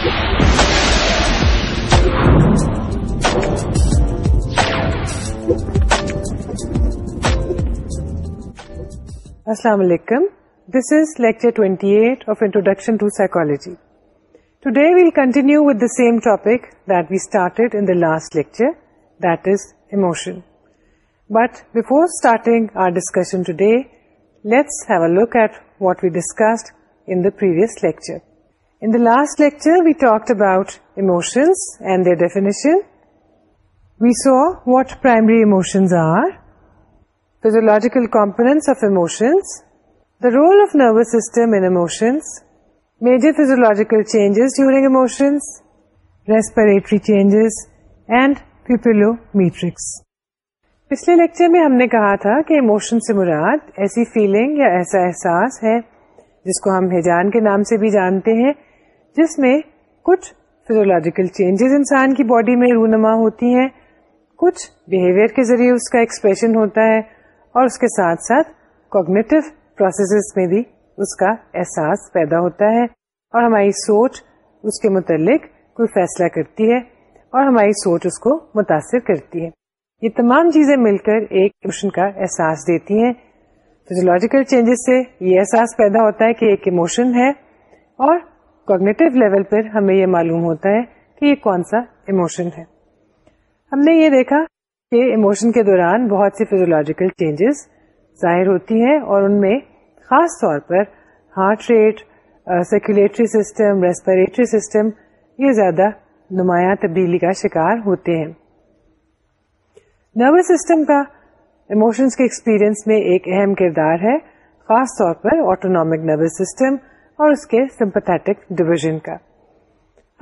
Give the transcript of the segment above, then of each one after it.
السلام علیکم this is lecture twenty eight of introduction to psychology today we'll continue with same topic the started in last lecture this emotion but before starting our discussion ٹے let's have a look at what we discussed in the previous lecture In the last lecture, we talked about emotions and their definition. We saw what primary emotions are, physiological components of emotions, the role of nervous system in emotions, major physiological changes during emotions, respiratory changes and pupillometrix. پچھلے lecture میں ہم نے کہا تھا کہ emotion سے مراد ایسی feeling یا ایسا احساس ہے جس کو ہم ہیجان کے نام سے بھی جانتے ہیں جس میں کچھ فیزولوجیکل چینجز انسان کی باڈی میں رونما ہوتی ہیں کچھ بیہیویئر کے ذریعے اس کا ایکسپریشن ہوتا ہے اور اس کے ساتھ ساتھ کوگنیٹو پروسیسز میں بھی اس کا احساس پیدا ہوتا ہے اور ہماری سوچ اس کے متعلق کوئی فیصلہ کرتی ہے اور ہماری سوچ اس کو متاثر کرتی ہے یہ تمام چیزیں مل کر ایک ایموشن کا احساس دیتی ہیں فیزولوجیکل چینجز سے یہ احساس پیدا ہوتا ہے کہ ایک ایموشن ہے اور کوگنیٹو لیول پر ہمیں یہ معلوم ہوتا ہے کہ یہ کون سا ایموشن ہے ہم نے یہ دیکھا کہ ایموشن کے دوران بہت سی فیزولوجیکل چینجز ظاہر ہوتی ہیں اور ان میں خاص طور پر heart rate circulatory system respiratory system یہ زیادہ نمایاں تبدیلی کا شکار ہوتے ہیں نروس سسٹم کا ایموشنس کے ایکسپیرئنس میں ایک اہم کردار ہے خاص طور پر آٹونک نروس سسٹم اور اس کے سمپتھیٹک ڈویژن کا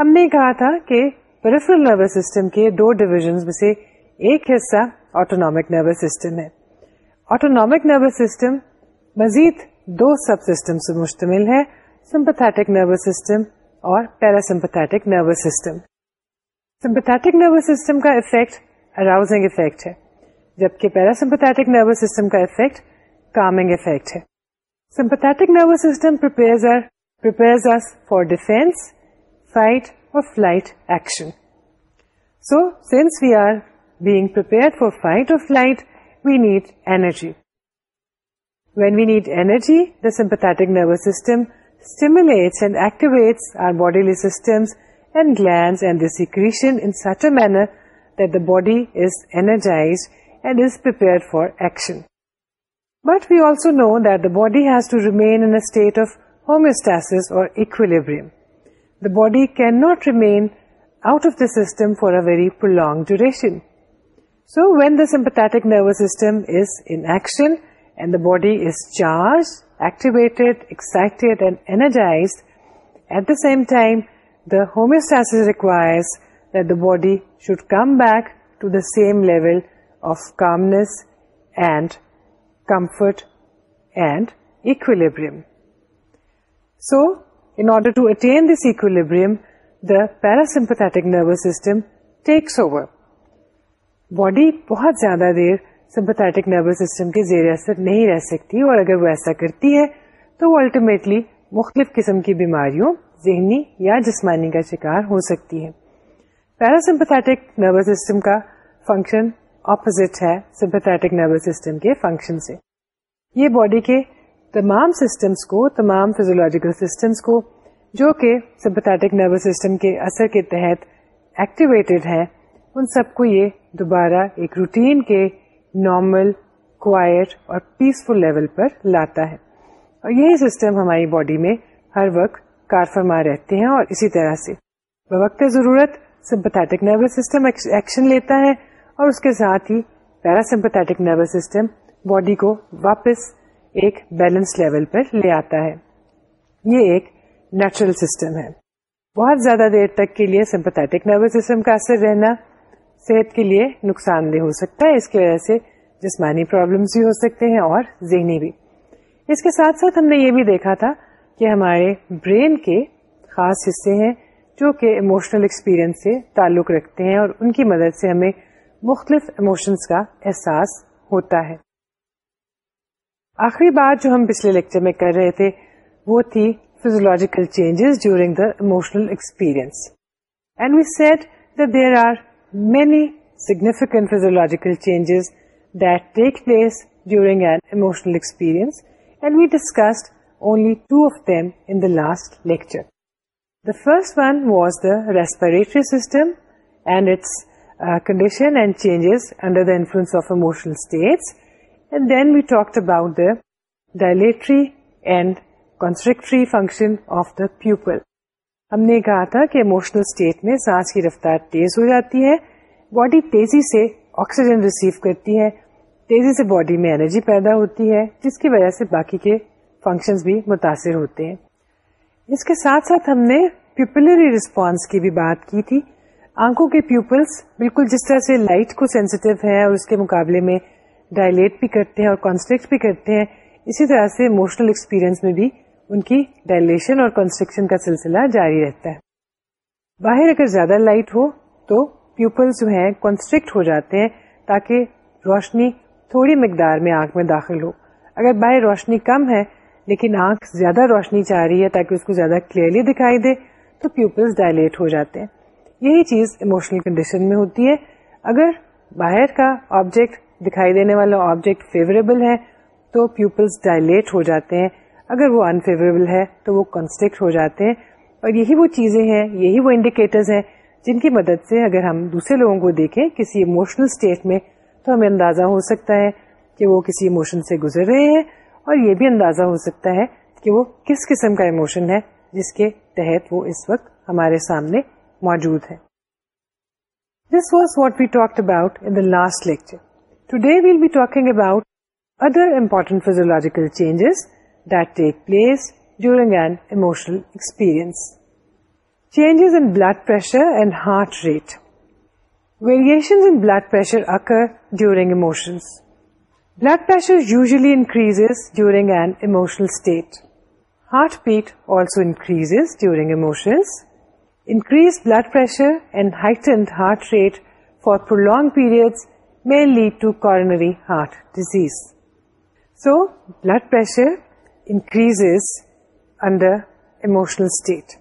ہم نے کہا تھا کہ پیریفرل نروس سسٹم کے دو ڈیویژن میں سے ایک حصہ نروس سسٹم ہے نروس سسٹم مزید دو سب سسٹم سے مشتمل ہے سمپتھیٹک نروس سسٹم اور parasympathetic nervous system sympathetic nervous system کا افیکٹ اراؤزنگ افیکٹ ہے جبکہ پیرا نروس سسٹم کا افیکٹ کامنگ افیکٹ ہے سمپھٹک نروس سسٹم پر prepares us for defense, fight or flight action. So, since we are being prepared for fight or flight, we need energy. When we need energy, the sympathetic nervous system stimulates and activates our bodily systems and glands and their secretion in such a manner that the body is energized and is prepared for action. But we also know that the body has to remain in a state of homeostasis or equilibrium. The body cannot remain out of the system for a very prolonged duration. So when the sympathetic nervous system is in action and the body is charged, activated, excited and energized, at the same time the homeostasis requires that the body should come back to the same level of calmness and comfort and equilibrium. So in order to attain the parasympathetic nervous system body بہت زیادہ دیر sympathetic nervous system کے زیر اثر نہیں رہ سکتی اور اگر وہ ایسا کرتی ہے تو وہ الٹیمیٹلی مختلف قسم کی بیماریوں ذہنی یا جسمانی کا شکار ہو سکتی ہے پیراسمپٹک نروس سسٹم کا فنکشن اپوزٹ ہے سمپھٹک نروس سسٹم کے فنکشن سے یہ باڈی کے تمام سسٹمس کو تمام فیزولوجیکل سسٹمس کو جو کہ سمپتھیٹک نروس سسٹم کے اثر کے تحت ایکٹیویٹیڈ ہیں ان سب کو یہ دوبارہ ایک روٹین کے نارمل کوائٹ اور پیسفل لیول پر لاتا ہے اور یہی سسٹم ہماری باڈی میں ہر وقت کار فرما رہتے ہیں اور اسی طرح سے بوقت ضرورت سمپتھیٹک نروس سسٹم ایکشن لیتا ہے اور اس کے ساتھ ہی پیراسمپتھیٹک نروس سسٹم باڈی کو واپس ایک بیلنس لیول پر لے آتا ہے یہ ایک نیچرل سسٹم ہے بہت زیادہ دیر تک کے لیے سمپتھیٹک نروس سسٹم کا اثر رہنا صحت کے لیے نقصان دہ ہو سکتا ہے اس کی وجہ سے جسمانی پرابلمس بھی ہو سکتے ہیں اور ذہنی بھی اس کے ساتھ ساتھ ہم نے یہ بھی دیکھا تھا کہ ہمارے برین کے خاص حصے ہیں جو کہ ایموشنل ایکسپیرئنس سے تعلق رکھتے ہیں اور ان کی مدد سے ہمیں مختلف ایموشنس کا احساس ہوتا ہے آخری بات جو ہم پچھلے لیکچر میں کر رہے تھے وہ تھی physiological changes during the emotional experience and we said that there are many significant physiological changes that take place during an emotional experience and we discussed only two of them in last lecture the first one was the respiratory system and its condition and changes under the influence of emotional states and then we talk about the dilatory and constrictory function of the pupil. ہم نے کہا تھا کہ emotional state میں سانس کی رفتار تیز ہو جاتی ہے باڈی تیزی سے آکسیجن ریسیو کرتی ہے تیزی سے باڈی میں انرجی پیدا ہوتی ہے جس کی وجہ سے باقی کے فنکشن بھی متاثر ہوتے ہیں اس کے ساتھ ساتھ ہم نے پیپلری رسپانس کی بھی بات کی تھی آنکھوں کے پیوپلس بالکل جس طرح سے لائٹ کو سینسیٹیو ہے اور اس کے مقابلے میں ڈائلیٹ بھی کرتے ہیں اور کانسٹرکٹ بھی کرتے ہیں اسی طرح سے اموشنل ایکسپیرئنس میں بھی ان کی ڈائلیشن اور کانسٹرکشن کا سلسلہ جاری رہتا ہے باہر اگر زیادہ لائٹ ہو تو پیوپل جو ہیں کانسٹرکٹ ہو جاتے ہیں تاکہ روشنی تھوڑی مقدار میں آنکھ میں داخل ہو اگر باہر روشنی کم ہے لیکن آنکھ زیادہ روشنی چاہ رہی ہے تاکہ اس کو زیادہ کلیئرلی دکھائی دے تو پیپلس ڈائلیٹ ہو جاتے ہیں یہی چیز اموشنل کنڈیشن میں ہوتی ہے اگر باہر کا آبجیکٹ دکھائی دینے والا آبجیکٹ فیوریبل ہے تو پیپلس ڈائلیٹ ہو جاتے ہیں اگر وہ انفیوریبل ہے تو وہ کنسٹرکٹ ہو جاتے ہیں اور یہی وہ چیزیں ہیں یہی وہ انڈیکیٹرز ہیں جن کی مدد سے اگر ہم دوسرے لوگوں کو دیکھیں کسی اموشنل اسٹیٹ میں تو ہمیں اندازہ ہو سکتا ہے کہ وہ کسی اموشن سے گزر رہے ہیں اور یہ بھی اندازہ ہو سکتا ہے کہ وہ کس قسم کا اموشن ہے جس کے تحت وہ اس وقت ہمارے سامنے موجود ہے this was what we talk about in the last lecture Today we'll be talking about other important physiological changes that take place during an emotional experience. Changes in blood pressure and heart rate. Variations in blood pressure occur during emotions. Blood pressure usually increases during an emotional state. Heartbeat also increases during emotions. Increased blood pressure and heightened heart rate for prolonged periods may lead to coronary heart disease. So, blood pressure increases under emotional state,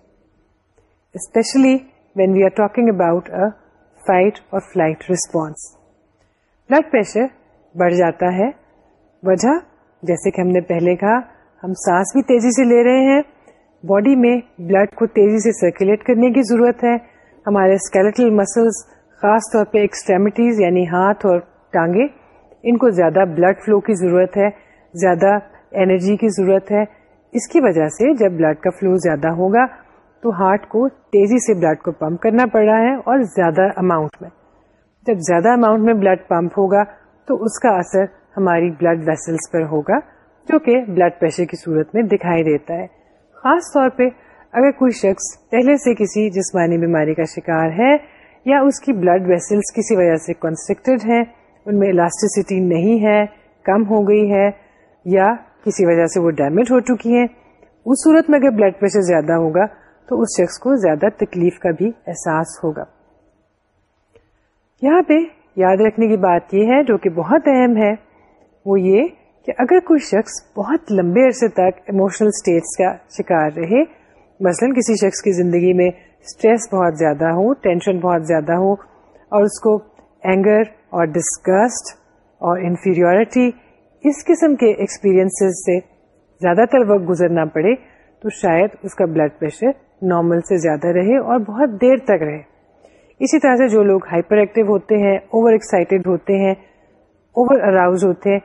especially when we are talking about a fight or flight response. Blood pressure بڑھ جاتا ہے وجہ جیسے کہ ہم نے پہلے کہا ہم سانس بھی تیزی سے لے رہے ہیں باڈی میں بلڈ کو تیزی سے سرکولیٹ کرنے کی ضرورت ہے ہمارے اسکیلٹل مسلس خاص طور پہ ایکسٹریمٹیز یعنی ہاتھ اور ٹانگے ان کو زیادہ بلڈ فلو کی ضرورت ہے زیادہ انرجی کی ضرورت ہے اس کی وجہ سے جب بلڈ کا فلو زیادہ ہوگا تو ہارٹ کو تیزی سے بلڈ کو پمپ کرنا پڑ رہا ہے اور زیادہ اماؤنٹ میں جب زیادہ اماؤنٹ میں بلڈ پمپ ہوگا تو اس کا اثر ہماری بلڈ ویسلس پر ہوگا جو کہ بلڈ پریشر کی صورت میں دکھائی دیتا ہے خاص طور پہ اگر کوئی شخص پہلے سے کسی جسمانی بیماری کا شکار ہے یا اس کی بلڈ ویسلس کسی وجہ سے کنسٹرکٹیڈ ہیں ان میں الاسٹیسٹی نہیں ہے کم ہو گئی ہے یا کسی وجہ سے وہ ڈیمیج ہو چکی ہیں اس صورت میں اگر بلڈ پریشر زیادہ زیادہ ہوگا تو اس شخص کو تکلیف کا بھی احساس ہوگا یہاں پہ یاد رکھنے کی بات یہ ہے جو کہ بہت اہم ہے وہ یہ کہ اگر کوئی شخص بہت لمبے عرصے تک ایموشنل اسٹیٹس کا شکار رہے مثلاً کسی شخص کی زندگی میں اسٹریس بہت زیادہ ہو ٹینشن بہت زیادہ ہو اور اس کو اینگر اور ڈسکسٹ اور انفیریٹی اس قسم کے ایکسپیرئنس سے زیادہ تر وقت گزرنا پڑے تو شاید اس کا بلڈ پریشر نارمل سے زیادہ رہے اور بہت دیر تک رہے اسی طرح سے جو لوگ ہائپر ایکٹیو ہوتے ہیں اوور ایکسائٹیڈ ہوتے ہیں اوور اراؤز ہوتے ہیں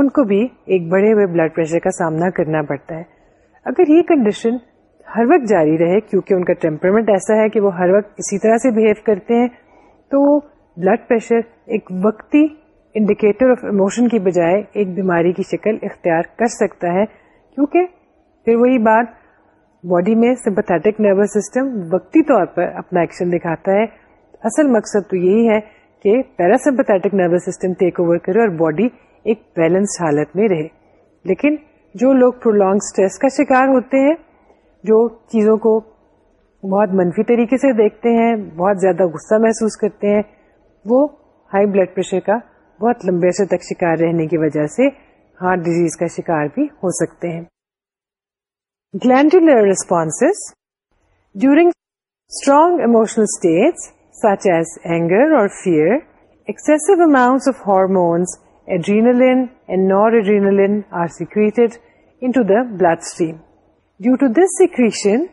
ان کو بھی ایک بڑے ہوئے بلڈ پریشر کا سامنا کرنا پڑتا ہے اگر یہ کنڈیشن ہر وقت جاری رہے کیونکہ ان کا ٹیمپرمنٹ ایسا ہے کہ وہ ہر وقت اسی طرح سے بہیو کرتے ہیں تو بلڈ پریشر ایک وقتی انڈیکیٹر آف اموشن کی بجائے ایک بیماری کی شکل اختیار کر سکتا ہے کیونکہ پھر وہی بات باڈی میں سمپتھیٹک نروس سسٹم وقتی طور پر اپنا ایکشن دکھاتا ہے اصل مقصد تو یہی ہے کہ para nervous system take over کرے اور باڈی ایک بیلنس حالت میں رہے لیکن جو لوگ پرولونگ اسٹریس کا شکار ہوتے ہیں جو چیزوں کو بہت منفی طریقے سے دیکھتے ہیں بہت زیادہ غصہ محسوس کرتے ہیں وہ ہائی بلڈ پریشر کا بہت لمبے سے تک شکار رہنے کی وجہ سے ہارٹ ڈیزیز کا شکار بھی ہو سکتے ہیں glandular response during strong emotional state such as anger اور fear excess amount of hormones adrenaline and noradrenaline are secreted into the blood stream Due to this secretion,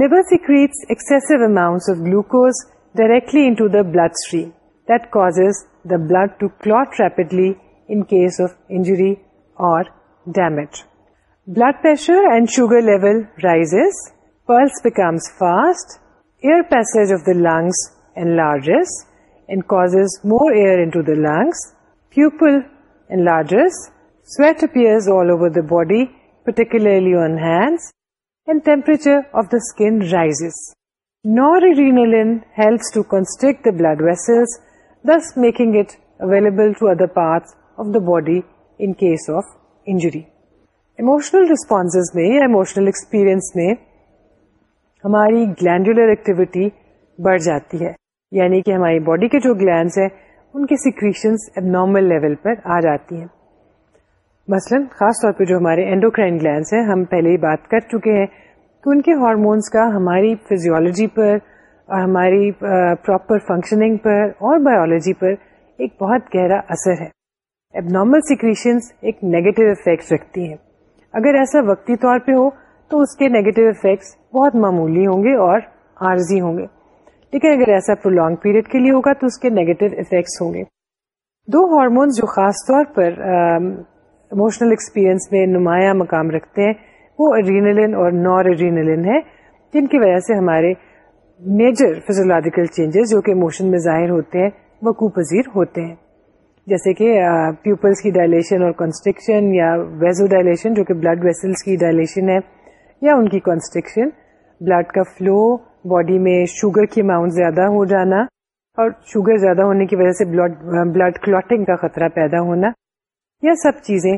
liver secretes excessive amounts of glucose directly into the bloodstream. That causes the blood to clot rapidly in case of injury or damage. Blood pressure and sugar level rises, pulse becomes fast, air passage of the lungs enlarges and causes more air into the lungs, pupil enlarges, sweat appears all over the body, particularly on hands, temperature of the skin rises nor help to construct the blood vessel this making it available to other part of the body in case of injury emotional response میں یا emotional experience میں ہماری glandular activity بڑھ جاتی ہے یعنی کہ ہماری باڈی کے جو گلینڈس ہیں ان کے سیکریشنس اب نارمل لیول پر آ جاتی ہیں مثلا خاص طور پہ جو ہمارے اینڈوکرائن ہیں ہم پہلے ہی بات کر چکے ہیں کہ ان کے ہارمونس کا ہماری فیزیولوجی پر اور ہماری پراپر فنکشننگ پر اور بایولوجی پر ایک بہت گہرا اثر ہے اب نارمل ایک نیگیٹو افیکٹس رکھتی ہیں اگر ایسا وقتی طور پہ ہو تو اس کے نیگیٹو افیکٹس بہت معمولی ہوں گے اور عارضی ہوں گے لیکن اگر ایسا پرولونگ پیریڈ کے لیے ہوگا تو اس کے نیگیٹو افیکٹس ہوں گے دو ہارمونس جو خاص طور پر اموشنل ایکسپیرئنس میں نمایاں مقام رکھتے ہیں وہ ایرینلن اور نار ارینلین ہے جن کی وجہ سے ہمارے میجر فیزولوجیکل چینجز جو کہ اموشن میں ظاہر ہوتے ہیں وقوع پذیر ہوتے ہیں جیسے کہ پیوپلس کی ڈائلیشن اور کنسٹرکشن یا ویزو ڈائلیشن جو کہ بلڈ ویسلس کی ڈائلیشن ہے یا ان کی کنسٹرکشن بلڈ کا فلو باڈی میں شوگر کی اماؤنٹ زیادہ ہو جانا اور شوگر زیادہ ہونے کی وجہ سے بلڈ کلاٹنگ کا خطرہ پیدا ہونا یہ سب چیزیں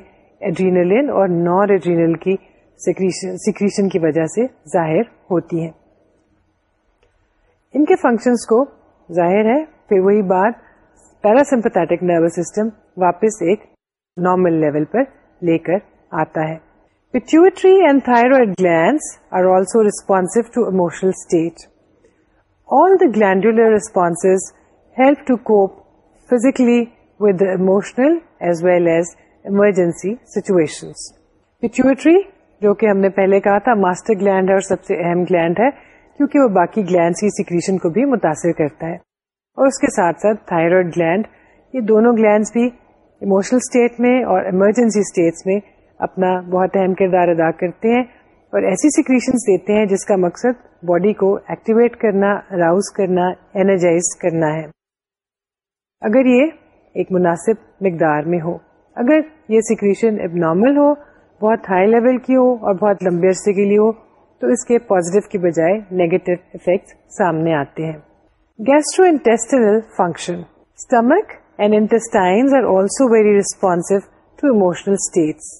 ایڈرینلین اور نان ایڈرینل کی سیکریشن کی وجہ سے ظاہر ہوتی ہیں ان کے فنکشنز کو ظاہر ہے پھر وہی بات نروس سسٹم واپس ایک نارمل لیول پر لے کر آتا ہے pituitary and thyroids are also response to emotional state all the glandular response help to cope physically with as as well as emergency Pituitary, جو کہ ہم نے پہلے کہا تھا ماسٹر گلینڈ ہے اور سب سے اہم گلینڈ ہے کیونکہ وہ باقی گلینڈس کو بھی متاثر کرتا ہے اور اس کے ساتھ ساتھ تھائیرائڈ گلینڈ یہ دونوں گلینڈس بھی اموشنل اسٹیٹ میں اور ایمرجنسی اسٹیٹس میں اپنا بہت اہم کردار ادا کرتے ہیں اور ایسی سیکریشن دیتے ہیں جس کا مقصد باڈی کو ایکٹیویٹ کرنا راؤز کرنا انرجائز کرنا ہے اگر یہ ایک مناسب مقدار میں ہو اگر یہ سیکریشن اب نارمل ہو بہت ہائی لیول کی ہو اور بہت لمبے عرصے کے لیے ہو تو اس کے پوزیٹو کی بجائے نیگیٹو افیکٹ سامنے آتے ہیں gastro intestinal function stomach and intestine are also very response to emotional states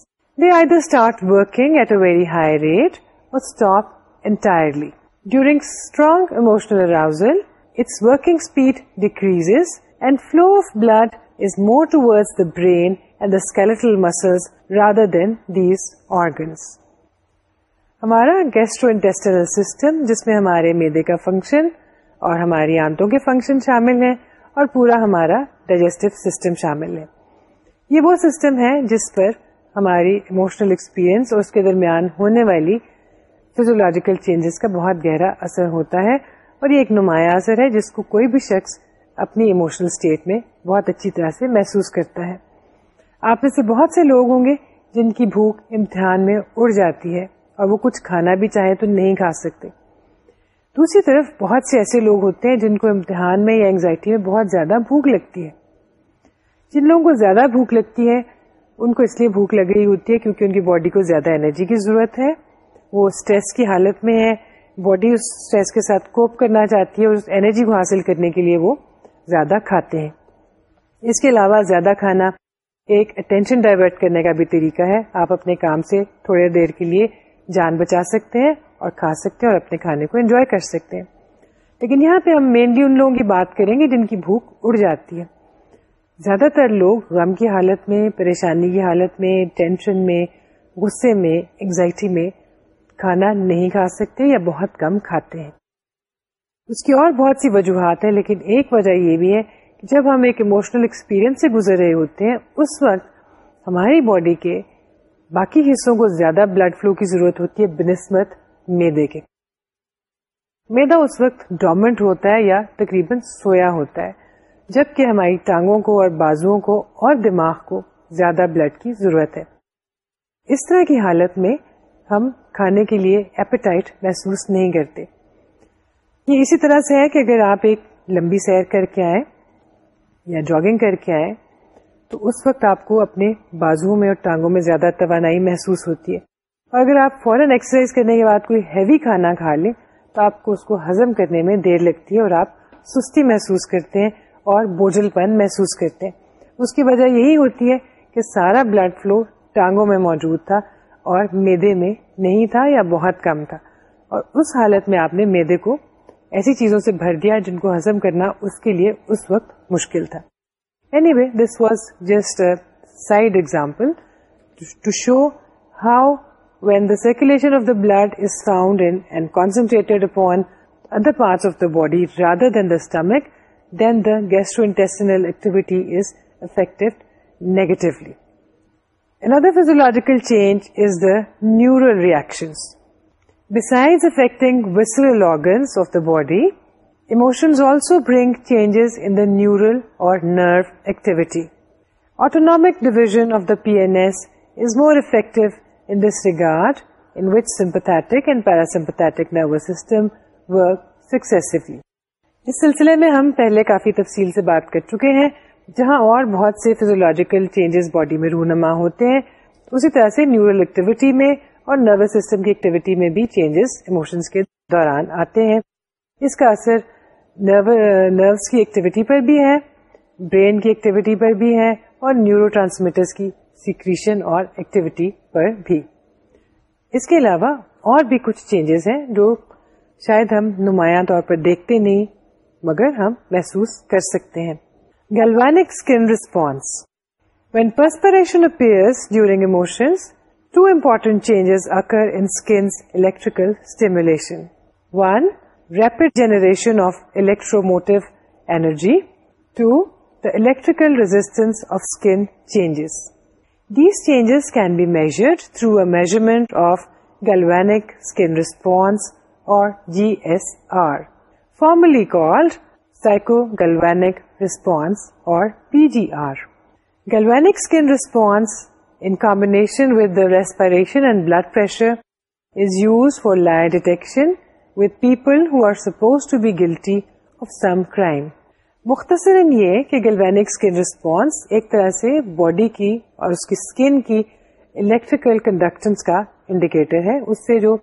they I the start working at a very high rate اور stop entirely during strong emotional arousal its working speed decrease and flow of blood is more toward the brain organ ہمارا gastro انٹرسٹرل system جس میں ہمارے میدے کا function اور ہماری آنٹوں کے فنکشن شامل ہیں اور پورا ہمارا ڈائجسٹ سسٹم شامل ہے یہ وہ سسٹم ہے جس پر ہماری اموشنل ایکسپیرئنس اور اس کے درمیان ہونے والی فیزولوجیکل چینجز کا بہت گہرا اثر ہوتا ہے اور یہ ایک نمایاں اثر ہے جس کو کوئی بھی شخص اپنی ایموشنل اسٹیٹ میں بہت اچھی طرح سے محسوس کرتا ہے آپ میں سے بہت سے لوگ ہوں گے جن کی بھوک امتحان میں اڑ جاتی ہے اور وہ کچھ کھانا بھی چاہیں تو نہیں کھا سکتے دوسری طرف بہت سے ایسے لوگ ہوتے ہیں جن کو امتحان میں یا انگزائٹی میں بہت زیادہ بھوک لگتی ہے جن لوگوں کو زیادہ بھوک لگتی ہے ان کو اس لیے بھوک لگ رہی ہوتی ہے کیونکہ ان کی باڈی کو زیادہ انرجی کی ضرورت ہے وہ اسٹریس کی حالت میں ہے باڈی اس اسٹریس کے ساتھ کوپ کرنا چاہتی ہے اور اس انرجی کو حاصل کرنے کے لیے وہ زیادہ کھاتے ہیں اس کے علاوہ زیادہ کھانا ایک اٹینشن ڈائیورٹ کرنے کا بھی طریقہ ہے آپ اپنے کام سے تھوڑے دیر کے لیے جان بچا سکتے ہیں اور کھا سکتے ہیں اور اپنے کھانے کو انجوائے کر سکتے ہیں لیکن یہاں پہ ہم مینلی ان لوگوں کی بات کریں گے جن کی بھوک اڑ جاتی ہے زیادہ تر لوگ غم کی حالت میں پریشانی کی حالت میں ٹینشن میں غصے میں انگزائٹی میں کھانا نہیں کھا سکتے یا بہت کم کھاتے ہیں اس کی اور بہت سی وجوہات ہیں لیکن ایک وجہ یہ بھی ہے کہ جب ہم ایک اموشنل ایکسپیرئنس سے گزر رہے ہوتے ہیں اس وقت ہماری باڈی کے باقی حصوں کو زیادہ بلڈ فلو کی ضرورت ہوتی ہے بنسبت میدے کے میدا اس وقت ڈومنٹ ہوتا ہے یا تقریباً سویا ہوتا ہے جب کہ ہماری ٹانگوں کو اور بازو کو اور دماغ کو زیادہ بلڈ کی ضرورت ہے اس طرح کی حالت میں ہم کھانے کے لیے ایپیٹائٹ محسوس نہیں کرتے یہ اسی طرح سے ہے کہ اگر آپ ایک لمبی سیر کر کے آئے یا جاگنگ کر کے آئے تو اس وقت آپ کو اپنے بازو میں اور ٹانگوں میں زیادہ توانائی محسوس ہوتی ہے اور اگر آپ فوراً ایکسرسائز کرنے کے بعد کوئی ہیوی کھانا کھا لیں تو آپ کو اس کو ہزم کرنے میں دیر لگتی ہے اور آپ سستی محسوس کرتے ہیں اور بوجھل پن محسوس کرتے ہیں اس کی وجہ یہی ہوتی ہے کہ سارا بلڈ فلو ٹانگوں میں موجود تھا اور میدے میں نہیں تھا یا بہت کم تھا اور اس حالت میں آپ نے میدے کو ایسی چیزوں سے بھر دیا جن کو ہزم کرنا اس کے لیے اس وقت مشکل تھا anyway this was just side example to show how when the circulation of the blood is found and concentrated upon other parts of the body rather than the stomach then the gastro intestinal activity is affect negatively Another physiological change is the neural reactions. besides affecting visceral organs of the body, emotions also bring changes in the neural or nerve activity. Autonomic division of the PNS is more effective in this regard in which sympathetic and parasympathetic nervous system work successively. اس سلسلے میں ہم پہلے کافی تفصیل سے بات کر چکے ہیں جہاں اور بہت سے فیزولوجیکل چینجز باڈی میں رونما ہوتے ہیں اسی طرح سے نیورل ایکٹیویٹی میں اور نروس سسٹم کی ایکٹیویٹی میں بھی چینجز ایموشنس کے دوران آتے ہیں اس کا اثر نروس کی ایکٹیویٹی پر بھی ہے برین کی ایکٹیویٹی پر بھی ہے اور نیورو ٹرانسمیٹرس کی سیکریشن اور ایکٹیویٹی پر بھی اس کے علاوہ اور بھی کچھ چینجز ہیں جو شاید ہم نمایاں طور پر دیکھتے نہیں مگر ہم محسوس کر سکتے ہیں galvanic skin response when perspiration appear during emotions Two important changes occur in skin's electrical stimulation. One, rapid generation of electromotive energy. Two, the electrical resistance of skin changes. These changes can be measured through a measurement of galvanic skin response or GSR, formerly called psychogalvanic response or PGR. Galvanic skin response in combination with the respiration and blood pressure is used for lie detection with people who are supposed to be guilty of some crime. مختصراً یہ کہ galvanic skin response ایک طرح سے body کی اور اس کی اسکن کی الیکٹریکل کنڈکٹنس کا انڈیکیٹر ہے اس سے جو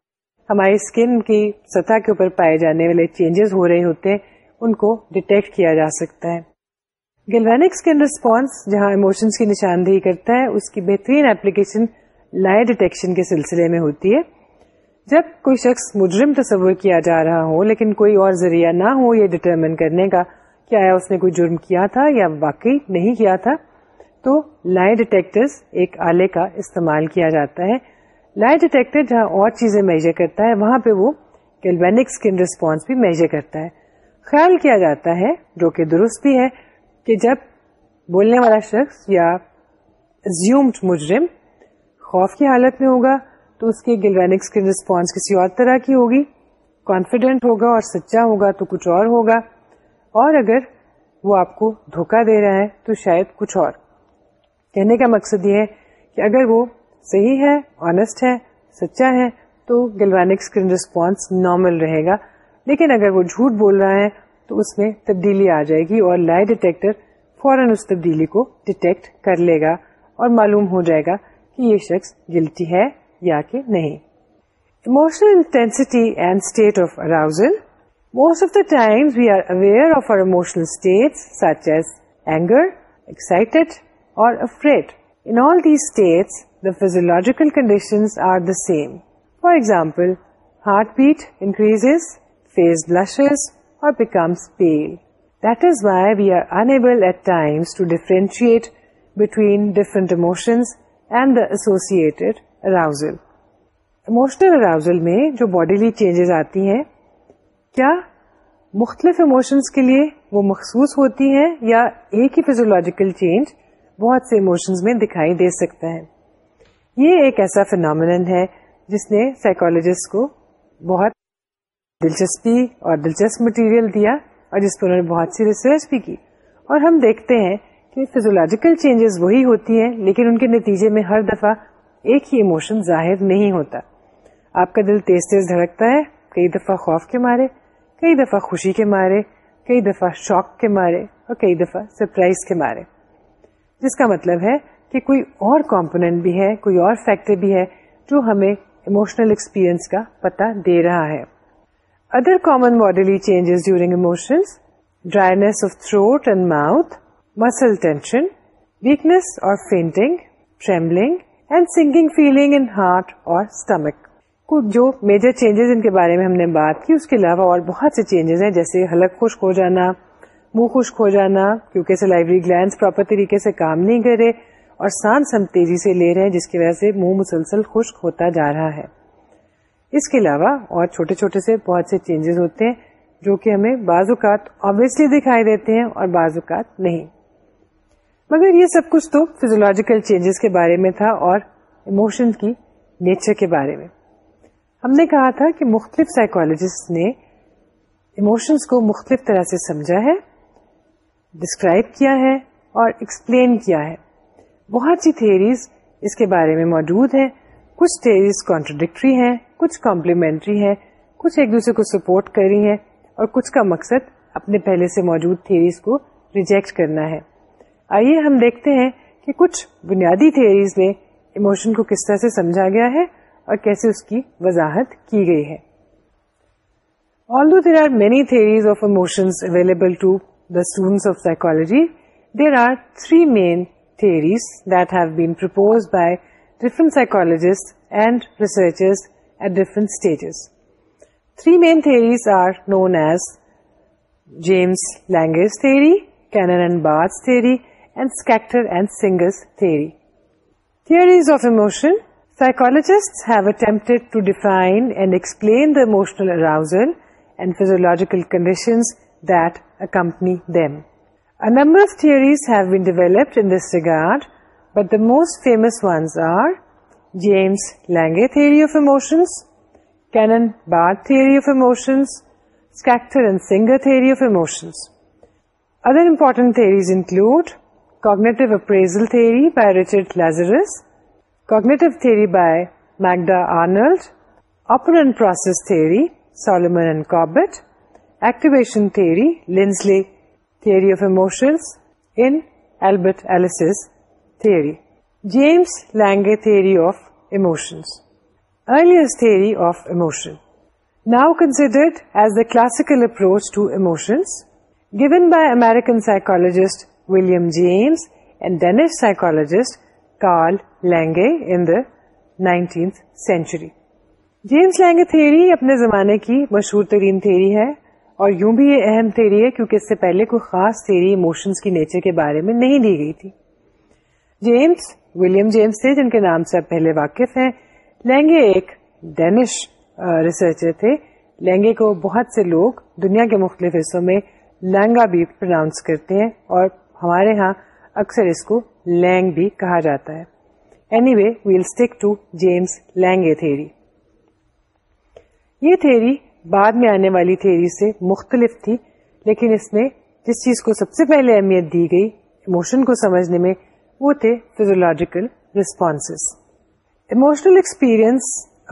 ہماری اسکن کی سطح کے اوپر پائے جانے والے چینجز ہو رہے ہوتے ہیں ان کو ڈیٹیکٹ کیا جا سکتا ہے گلوینک اسکن ریسپانس جہاں ایموشنس کی نشاندہی کرتا ہے اس کی بہترین اپلیکیشن لائے ڈیٹیکشن کے سلسلے میں ہوتی ہے جب کوئی شخص مجرم تصور کیا جا رہا ہو لیکن کوئی اور ذریعہ نہ ہو یہ ڈٹرمن کرنے کا کہ آیا اس نے کوئی جرم کیا تھا یا واقعی نہیں کیا تھا تو لائے ڈیٹیکٹر ایک آلے کا استعمال کیا جاتا ہے لائے ڈیٹیکٹر جہاں اور چیزیں میجر کرتا ہے وہاں پہ وہ گلوینک اسکن ریسپانس بھی میجر کرتا ہے خیال کیا جاتا ہے جو کہ درست بھی ہے کہ جب بولنے والا شخص یا زیومڈ مجرم خوف کی حالت میں ہوگا تو اس کی کی رسپانس کسی اور طرح کی ہوگی کانفیڈینٹ ہوگا اور سچا ہوگا تو کچھ اور ہوگا اور اگر وہ آپ کو دھوکہ دے رہا ہے تو شاید کچھ اور کہنے کا مقصد یہ ہے کہ اگر وہ صحیح ہے آنےسٹ ہے سچا ہے تو گلوینک اسکرین رسپانس نارمل رہے گا لیکن اگر وہ جھوٹ بول رہا ہے تو اس میں تبدیلی آ جائے گی اور لائی ڈیٹیکٹر فوراً اس تبدیلی کو ڈیٹیکٹ کر لے گا اور معلوم ہو جائے گا کہ یہ شخص گلٹی ہے یا کہ نہیں emotional intensity and state of arousal most of the time we are aware of emotional state such as anger excited اور afraid in all the physiological condition are the same for example heart beat increase face blushes differences and the associated arousal emotional arousal میں جو bodily changes آتی ہیں کیا مختلف emotions کے لیے وہ مخصوص ہوتی ہیں یا ایک ہی فیزولوجیکل چینج بہت سے اموشنس میں دکھائی دے سکتا ہے یہ ایک ایسا فینومین ہے جس نے سائکالوجیسٹ کو بہت دلچسپی اور دلچسپ مٹیریل دیا اور جس پر انہوں نے بہت سی ریسرچ بھی کی اور ہم دیکھتے ہیں کہ فیزولوجیکل چینجز وہی ہوتی ہیں لیکن ان کے نتیجے میں ہر دفعہ ایک ہی اموشن ظاہر نہیں ہوتا آپ کا دل تیز تیز دھڑکتا ہے کئی دفعہ خوف کے مارے کئی دفعہ خوشی کے مارے کئی دفعہ شوق کے مارے اور کئی دفعہ سرپرائز کے مارے جس کا مطلب ہے کہ کوئی اور کمپوننٹ بھی ہے کوئی اور فیکٹر بھی ہے جو ہمیں اموشنل ایکسپیرئنس کا پتہ دے رہا ہے other common tension changes during fainting dries throat and feeling muscle tension weakness اور اسٹمک جو میجر چینجز ان کے بارے میں ہم نے بات کی اس کے علاوہ اور بہت سے چینجز ہیں جیسے حلق خشک ہو جانا منہ خشک ہو جانا کیونکہ سلائیوری گلینس پراپر طریقے سے کام نہیں کرے اور سانس ہم تیزی سے لے رہے ہیں جس کی وجہ سے منہ مسلسل خشک ہوتا جا رہا ہے اس کے علاوہ اور چھوٹے چھوٹے سے بہت سے چینجز ہوتے ہیں جو کہ ہمیں بعض اوقات آبیسلی دکھائی دیتے ہیں اور بعض اوقات نہیں مگر یہ سب کچھ تو فیزولوجیکل چینجز کے بارے میں تھا اور اموشن کی نیچر کے بارے میں ہم نے کہا تھا کہ مختلف سائیکولوجسٹ نے ایموشنس کو مختلف طرح سے سمجھا ہے ڈسکرائب کیا ہے اور ایکسپلین کیا ہے بہت سی تھیریز اس کے بارے میں موجود ہیں کچھ تھیریز کانٹروڈکٹری ہیں کچھ کمپلیمنٹری ہیں کچھ ایک دوسرے کو سپورٹ کر رہی ہیں اور کچھ کا مقصد اپنے پہلے سے موجود تھیریز کو ریجیکٹ کرنا ہے آئیے ہم دیکھتے ہیں کہ کچھ بنیادی تھیریز میں ایموشن کو کس طرح سے سمجھا گیا ہے اور کیسے اس کی وضاحت کی گئی ہے there are many theories of emotion available to the students of psychology there are three main theories that have been propose by different psychologists and researchers at different stages. Three main theories are known as James Lange's theory, Cannon and Barth's theory, and Schacter and Singer's theory. Theories of emotion. Psychologists have attempted to define and explain the emotional arousal and physiological conditions that accompany them. A number of theories have been developed in this regard, but the most famous ones are James Lange theory of emotions, Cannon-Bard theory of emotions, Schacter and Singer theory of emotions. Other important theories include cognitive appraisal theory by Richard Lazarus, cognitive theory by Magda Arnold, operant process theory, Solomon and Corbett, activation theory, Lindsley theory of emotions in Albert Ellis's re James Lange theory of emotions earliest theory of emotion now considered as the classical approach to emotions given by American psychologist William James and Danish psychologist Carl Lange in the nineteenth century James Lange theory اپنے زمانے کی مشہور ترین theory ہے اور یوں بھی یہ اہم تھیری ہے کیونکہ اس سے پہلے کوئی خاص ایموشنس کی نیچر کے بارے میں نہیں دی گئی تھی جیمس ولیم جیمس تھے جن کے نام سے پہلے واقف ہیں لہنگے ایک ڈینش ریسرچر تھے لہنگے کو بہت سے لوگ دنیا کے مختلف حصوں میں لہنگا بھی پرناؤنس کرتے ہیں اور ہمارے ہاں اکثر اس کو لینگ بھی کہا جاتا ہے anyway well stick to James Lange theory یہ تھیری بعد میں آنے والی تھیری سے مختلف تھی لیکن اس میں جس چیز کو سب سے پہلے اہمیت دی گئی ایموشن کو سمجھنے میں وہ تھے physiological response emotional experience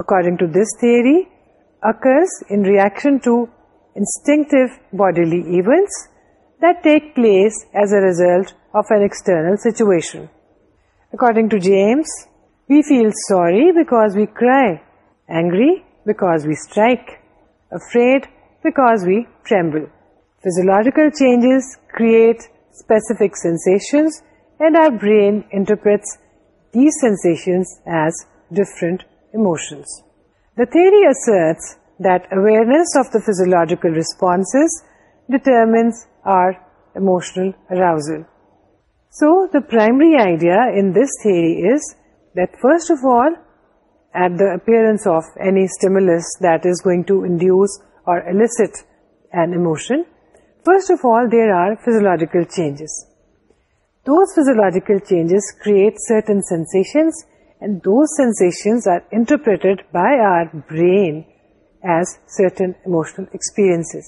according to this theory occurs in reaction to instinct bodily events that take place as a result of an external situation according to James we feel sorry because we cry angry because we strike afraid because we tremble physiological changes create specific sensations and our brain interprets these sensations as different emotions. The theory asserts that awareness of the physiological responses determines our emotional arousal. So, the primary idea in this theory is that first of all, at the appearance of any stimulus that is going to induce or elicit an emotion, first of all, there are physiological changes. those those physiological changes create certain sensations sensations and are interpreted by emotional experiences.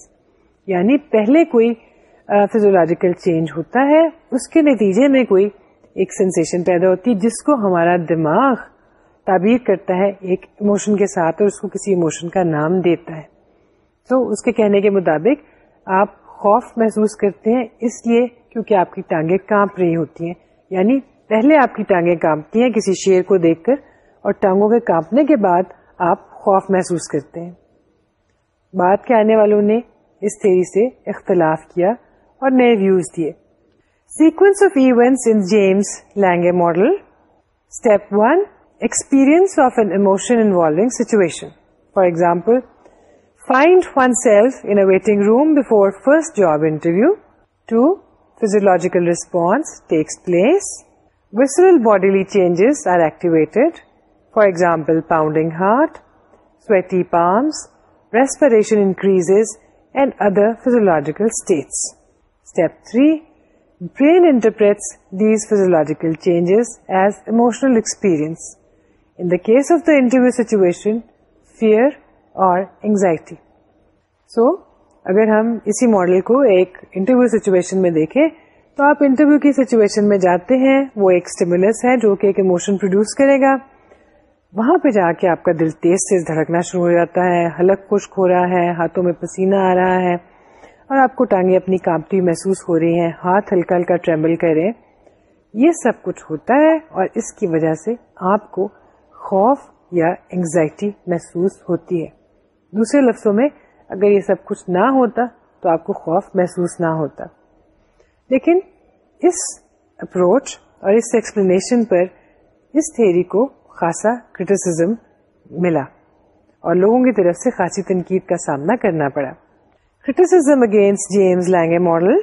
یعنی پہلے کوئی physiological change ہوتا ہے اس کے نتیجے میں کوئی ایک سینسیشن پیدا ہوتی ہے جس کو ہمارا دماغ تعبیر کرتا ہے ایک اموشن کے ساتھ اور اس کو کسی اموشن کا نام دیتا ہے تو اس کے کہنے کے مطابق آپ خوف محسوس کرتے ہیں اس لیے کیونکہ آپ کی ٹانگیں کانپ رہی ہوتی ہیں یعنی پہلے آپ کی ٹانگیں کانپتی ہیں کسی شیر کو دیکھ کر اور ٹانگوں کے کانپنے کے بعد آپ خوف محسوس کرتے ہیں بعد کے آنے والوں نے اس تھیری سے اختلاف کیا اور نئے ویوز دیے sequence of events in James Lange model step one experience of an emotion involving situation for example find oneself in a waiting room before first job interview. 2. Physiological response takes place. Visceral bodily changes are activated. For example, pounding heart, sweaty palms, respiration increases, and other physiological states. Step 3. Brain interprets these physiological changes as emotional experience. In the case of the interview situation, fear اور anxiety so so, اگر ہم اسی model کو ایک interview situation میں دیکھیں تو آپ انٹرویو کی سچویشن میں جاتے ہیں وہ ایک اسٹیمولس ہے جو کہ ایک ایموشن پروڈیوس کرے گا وہاں پہ جا کے آپ کا دل تیز تیز دھڑکنا شروع ہو جاتا ہے ہلک خشک ہو رہا ہے ہاتھوں میں پسینہ آ رہا ہے اور آپ کو ٹانگیں اپنی کانپتی محسوس ہو رہی ہیں ہاتھ ہلکا ہلکا ٹریمبل کرے یہ سب کچھ ہوتا ہے اور اس کی وجہ سے آپ کو خوف یا انگزائٹی محسوس ہوتی ہے دوسرے لفظوں میں اگر یہ سب کچھ نہ ہوتا تو آپ کو خوف محسوس نہ ہوتا لیکن اس اپروچ اور اس ایکسپلینیشن پر اس تھیری کو خاصا ملا اور لوگوں کی طرف سے خاصی تنقید کا سامنا کرنا پڑا against James Lange model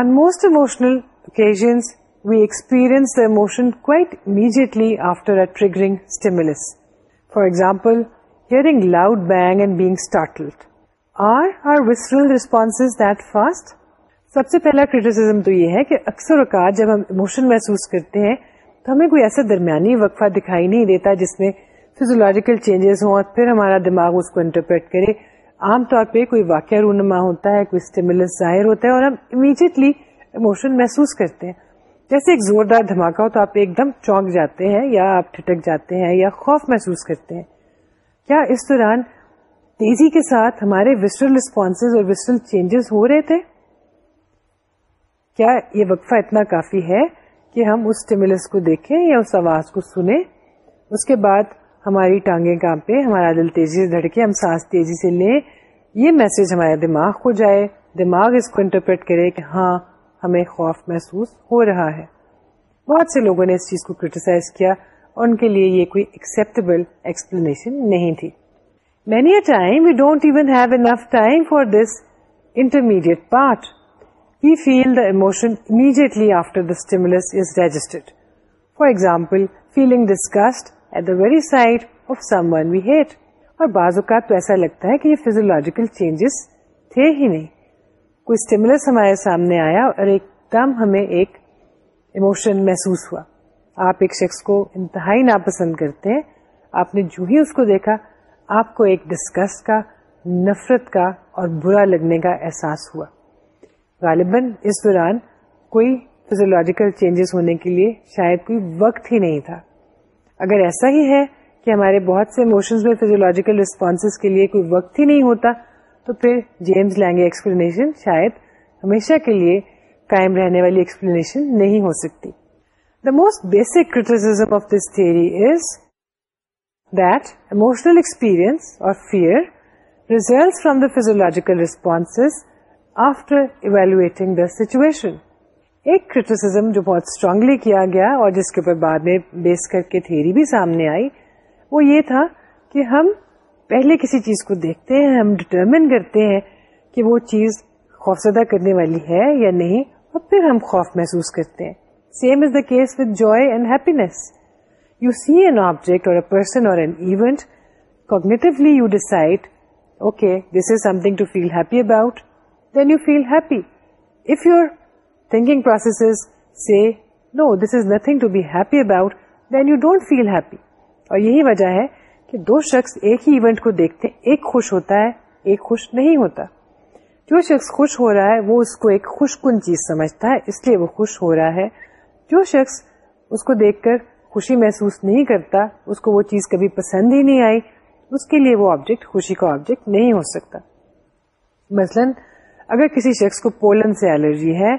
on most emotional occasions we experience the emotion quite after a triggering stimulus for example hearing loud bang and bang startled or that fast سب سے پہلا کریٹیسم تو یہ ہے کہ اکثر اوقات جب ہم اموشن محسوس کرتے ہیں تو ہمیں کوئی ایسا درمیانی وقفہ دکھائی نہیں دیتا جس میں فیزولوجیکل چینجز ہوں اور پھر ہمارا دماغ اس کو انٹرپریٹ کرے عام طور پہ کوئی واقعہ رونما ہوتا ہے کوئی اسٹیملس ظاہر ہوتا ہے اور ہم امیڈیٹلی اموشن محسوس کرتے ہیں جیسے ایک زوردار دھماکہ ہو تو آپ ایک دم چونک جاتے ہیں یا آپ ٹھٹک جاتے ہیں یا خوف محسوس کرتے ہیں کیا اس دوران تیزی کے ساتھ ہمارے وسٹرل رسپونس اور وسٹرل چینجز ہو رہے تھے کیا یہ وقفہ اتنا کافی ہے کہ ہم اس اسٹیمولس کو دیکھیں یا اس آواز کو سنیں اس کے بعد ہماری ٹانگیں کانپیں ہمارا دل تیزی سے دھڑکے ہم سانس تیزی سے لیں یہ میسج ہمارے دماغ کو جائے دماغ اس کو انٹرپریٹ کرے کہ ہاں ہمیں خوف محسوس ہو رہا ہے بہت سے لوگوں نے اس چیز کو کریٹیسائز کیا ان کے لیے یہ کوئی ایکسپٹیبل ایکسپلینیشن نہیں تھی many a time we don't even have enough time for this intermediate part we feel the the immediately after is registered for example feeling disgusted at the very sight of some one we hate اور بعض اوقات تو ایسا لگتا ہے کہ یہ physiological changes تھے ہی نہیں کوئی اسٹیمولس ہمارے سامنے آیا اور ایک دم ہمیں ایک ایموشن محسوس ہوا آپ ایک شخص کو انتہائی ناپسند کرتے ہیں آپ نے جو ہی اس کو دیکھا آپ کو ایک ڈسکس کا نفرت کا اور برا لگنے کا احساس ہوا غالباً اس دوران کوئی فیزولوجیکل چینجز ہونے کے لیے شاید کوئی وقت ہی نہیں تھا اگر ایسا ہی ہے کہ ہمارے بہت سے اموشنس میں فیزولوجیکل ریسپانس کے لیے کوئی وقت ہی نہیں ہوتا تو پھر جیمز لینگے ایکسپلینیشن شاید ہمیشہ کے لیے قائم رہنے والی ایکسپلینیشن نہیں ہو سکتی the most basic criticism of this theory is that emotional experience اور fear result from the physiological response after evaluating this situation ایک کریٹیسم جو بہت اسٹرانگلی کیا گیا اور جس کے اوپر بعد میں بیس کر کے تھیری بھی سامنے آئی وہ یہ تھا کہ ہم پہلے کسی چیز کو دیکھتے ہیں ہم ڈٹرمن کرتے ہیں کہ وہ چیز خوفزدہ کرنے والی ہے یا نہیں اور پھر ہم خوف محسوس کرتے ہیں same is the case with happiness you see an object or person اورپی about then you feel happy if you think process say no this is nothing to be happy about then you don't feel happy اور یہی وجہ ہے کہ دو شخص ایک ہی event کو دیکھتے ہیں ایک خوش ہوتا ہے ایک خوش نہیں ہوتا جو شخص خوش ہو رہا ہے وہ اس کو ایک خوش کن چیز سمجھتا ہے اس لیے وہ خوش ہو رہا ہے جو شخص اس کو دیکھ کر خوشی محسوس نہیں کرتا اس کو وہ چیز کبھی پسند ہی نہیں آئی اس کے لیے وہ آبجیکٹ خوشی کا آبجیکٹ نہیں ہو سکتا مثلا اگر کسی شخص کو پولن سے الرجی ہے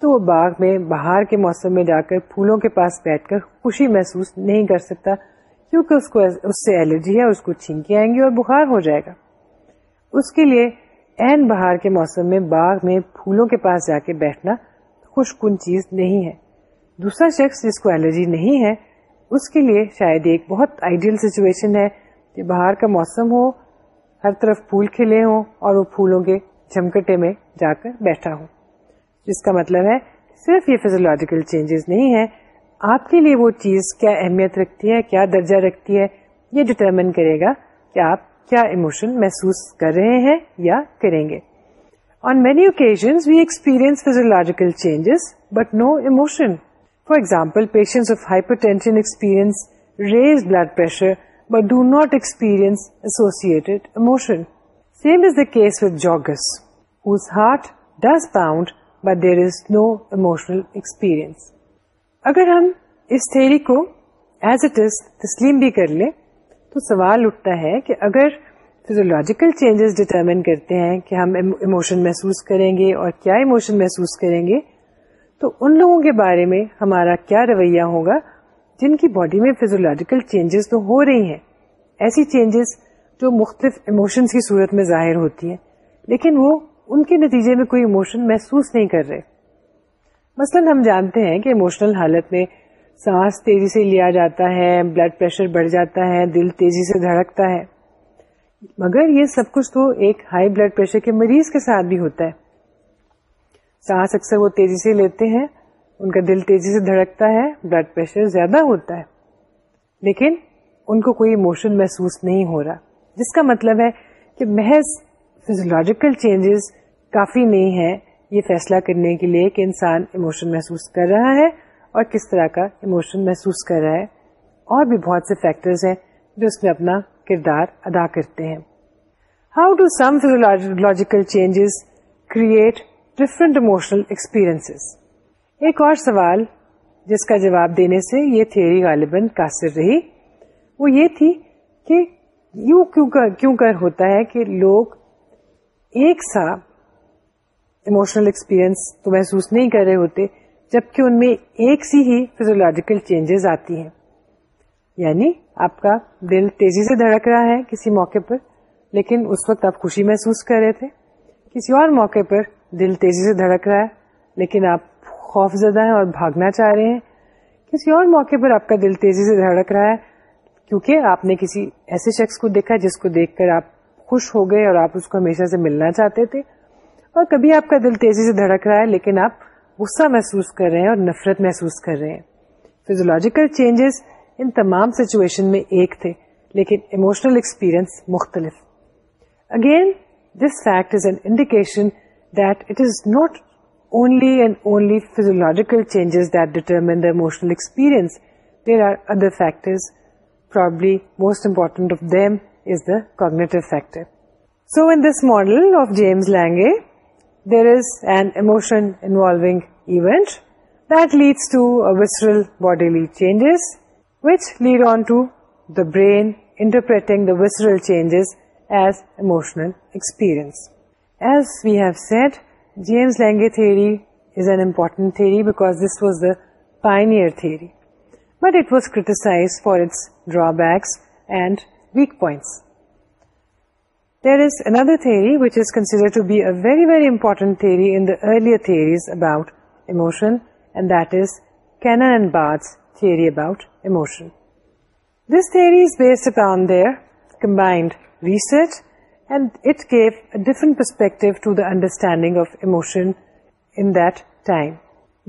تو وہ باغ میں باہر کے موسم میں جا کر پھولوں کے پاس بیٹھ کر خوشی محسوس نہیں کر سکتا کیونکہ اس کو اس سے الرجی ہے اس کو چھینکی آئیں گی اور بخار ہو جائے گا اس کے لیے این بہار کے موسم میں باغ میں پھولوں کے پاس جا کے بیٹھنا خوش کن چیز نہیں ہے دوسرا شخص جس کو الرجی نہیں ہے اس کے لیے شاید ایک بہت آئیڈیل سچویشن ہے کہ باہر کا موسم ہو ہر طرف پھول کھلے ہوں اور وہ پھولوں کے جھمکٹے میں جا کر بیٹھا ہو جس کا مطلب ہے صرف یہ فیزولوجیکل چینجز نہیں ہے آپ کے لیے وہ چیز کیا اہمیت رکھتی ہے کیا درجہ رکھتی ہے یہ ڈٹرمن کرے گا کہ آپ کیا ایموشن محسوس کر رہے ہیں یا کریں گے on many occasions we experience physiological changes but no emotion example patient of hypertension experience raise blood pressure but do not experience associated emotion same is the case with whose heart does pound but there is no emotional experience اگر ہم اس theory کو as it is تسلیم بھی کر لیں تو سوال اٹھتا ہے کہ اگر فیزولوجیکل چینجز ڈیٹرمن کرتے ہیں کہ ہم اموشن محسوس کریں گے اور کیا ایموشن محسوس کریں گے تو ان لوگوں کے بارے میں ہمارا کیا رویہ ہوگا جن کی باڈی میں فیزولوجیکل چینجز تو ہو رہی ہیں ایسی چینجز جو مختلف اموشنس کی صورت میں ظاہر ہوتی ہیں لیکن وہ ان کے نتیجے میں کوئی اموشن محسوس نہیں کر رہے مثلا ہم جانتے ہیں کہ اموشنل حالت میں سانس تیزی سے لیا جاتا ہے بلڈ پریشر بڑھ جاتا ہے دل تیزی سے دھڑکتا ہے مگر یہ سب کچھ تو ایک ہائی بلڈ پریشر کے مریض کے ساتھ بھی ہوتا ہے سانس اکثر وہ تیزی سے لیتے ہیں ان کا دل تیزی سے دھڑکتا ہے بلڈ پریشر زیادہ ہوتا ہے لیکن ان کو کوئی اموشن محسوس نہیں ہو رہا جس کا مطلب ہے کہ محض فیزولوجیکل چینجز کافی نہیں ہے یہ فیصلہ کرنے کے لیے کہ انسان اموشن محسوس کر رہا ہے اور کس طرح کا اموشن محسوس کر رہا ہے اور بھی بہت سے فیکٹرز ہیں جو اس میں اپنا کردار ادا کرتے ہیں how do some physiological changes create different emotional experience ایک اور سوال جس کا جواب دینے سے یہ تھیوری غالباً قاصر رہی وہ یہ تھی کہ یوں کیوں کر کیوں کر ہوتا ہے کہ لوگ ایک سا اموشنل ایکسپیرئنس تو محسوس نہیں کر رہے ہوتے جبکہ ان میں ایک سی ہی فیزولوجیکل چینجز آتی ہیں یعنی آپ کا دل تیزی سے دھڑک رہا ہے کسی موقع پر لیکن اس وقت آپ خوشی محسوس کر رہے تھے کسی اور موقع پر دل تیزی سے دھڑک رہا ہے لیکن آپ خوف زدہ ہیں اور بھاگنا چاہ رہے ہیں کسی اور موقع پر آپ کا دل تیزی سے دھڑک رہا ہے کیونکہ آپ نے کسی ایسے شخص کو دیکھا جس کو دیکھ کر آپ خوش ہو گئے اور آپ اس کو ہمیشہ سے ملنا چاہتے تھے اور کبھی آپ کا دل تیزی سے دھڑک رہا ہے لیکن آپ غصہ محسوس کر رہے ہیں اور نفرت محسوس کر رہے ہیں فیزولوجیکل چینجز ان تمام سچویشن میں ایک تھے لیکن اموشنل ایکسپیرئنس مختلف again this fact is an indication that it is not only and only physiological changes that determine the emotional experience. There are other factors. Probably most important of them is the cognitive factor. So in this model of James Lange, there is an emotion involving event that leads to visceral bodily changes, which lead on to the brain interpreting the visceral changes as emotional experience. As we have said, James Lange theory is an important theory because this was the pioneer theory. But it was criticized for its drawbacks and weak points. There is another theory which is considered to be a very, very important theory in the earlier theories about emotion, and that is Cannon and Bard's theory about emotion. This theory is based upon their combined research and it gave a different perspective to the understanding of emotion in that time,